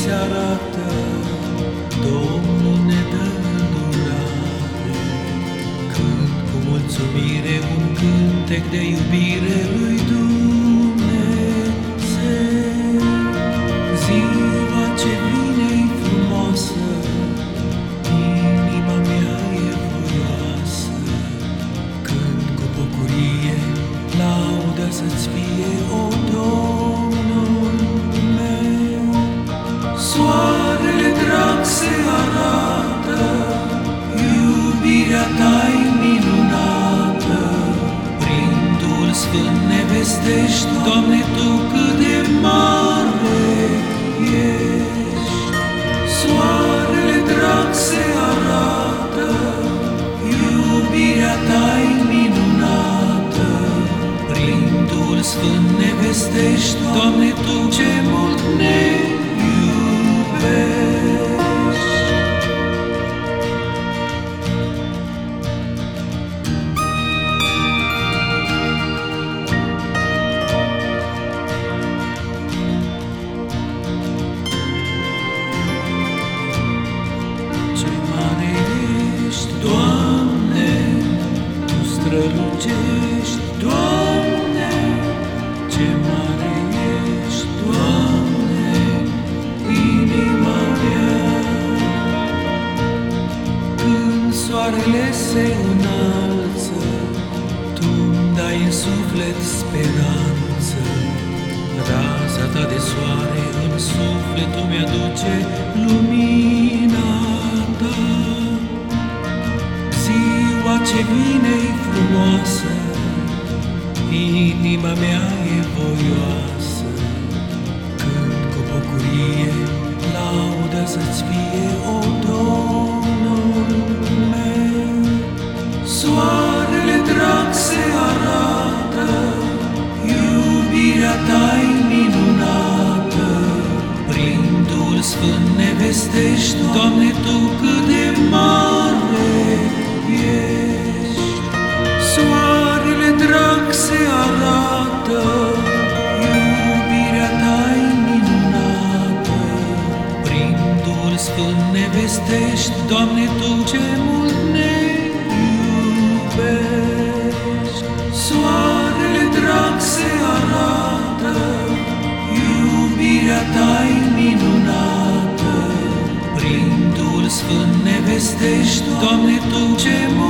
se arată, Domnul ne dă îndurare. Cânt cu mulțumire un cântec de iubire lui Dumnezeu. Ziua ce vine e frumoasă, inima mea e voioasă. Când cu bucurie, laudă să-ți fie, o Domnul Soarele drag se arată, iubirea ta minunată. Prin Duhul Sfânt ne vestești, Doamne, Tu cât de mare ești. Soarele drag se arată, iubirea ta minunată. Prin Duhul Sfânt ne vestești, Doamne, Tu ce mult ne strălucesc soarele se înalță, Tu îmi dai în suflet speranță. Raza ta de soare în sufletul mi-aduce lumina ta. Ziua ce vine e frumoasă, inima mea e voioasă. Când cu bucurie laudă să-ți fie, o ne vestești, Doamne, Tu cât de mare ești. Soarele drag se arată, iubirea ta minunată. Prin Duhul Sfânt ne vestești, Doamne, Tu ce mult ne ne vestești, Doamne, Tu ce mult ne iubești.